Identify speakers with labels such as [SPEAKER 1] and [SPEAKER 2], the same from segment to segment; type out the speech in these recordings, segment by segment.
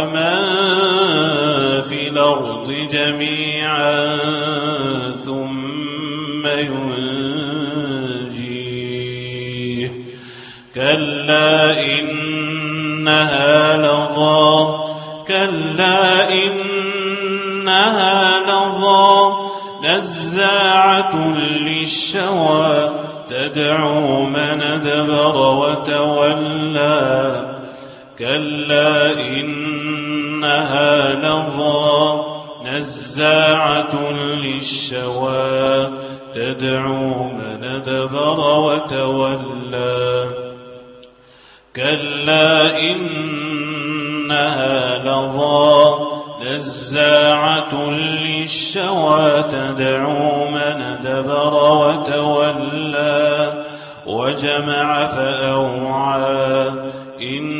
[SPEAKER 1] ومن في الأرض جميعا ثم ينجيه. كلا إنها لظى كلا إنها لظى. نزاعة للشوى تدعو من أدبر وتولى. كلا إنها لظى نزاعة للشوى تدعو من أدبر وتولى. كلا إنها لظى نزاعة للشوى تدعو من أدبر وتولى. وجمع فأوعى إن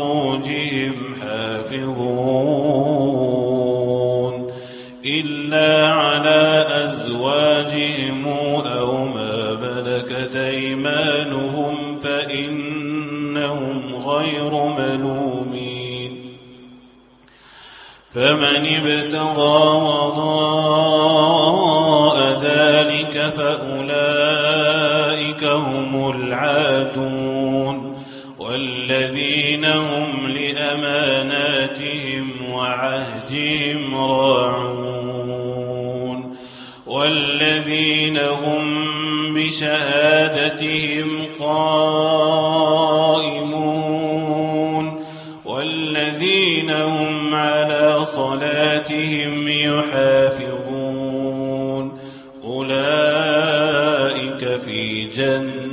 [SPEAKER 1] هم لفروجهم حافظون إلا على أزواجهم أو ما ملكت أيمانهم فإنهم غير ملومين فمن ابتغى وراء ذلك فأولئك هم العادون والذين هم لأماناتهم وعهدهم راعون والذين هم بشهادتهم قائمون والذين هم على صلاتهم يحافظون أولئك في جنات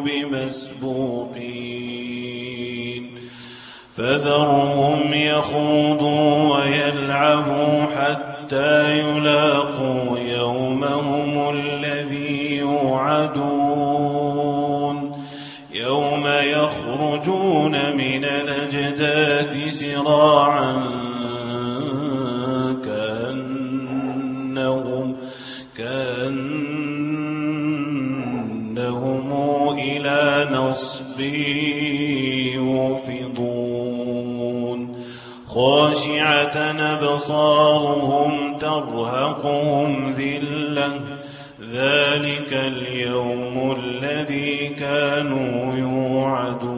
[SPEAKER 1] بمسبوقين. فذرهم يخوضوا ويلعبوا حتى يلاقوا يومهم الذي يوعدون. يوم يخرجون من الأجداث سراعا كأنهم كأنهم إلى نصب يوفضون. خاشعة أبصارهم ترهقهم ذلة. ذلك اليوم الذي كانوا يوفضون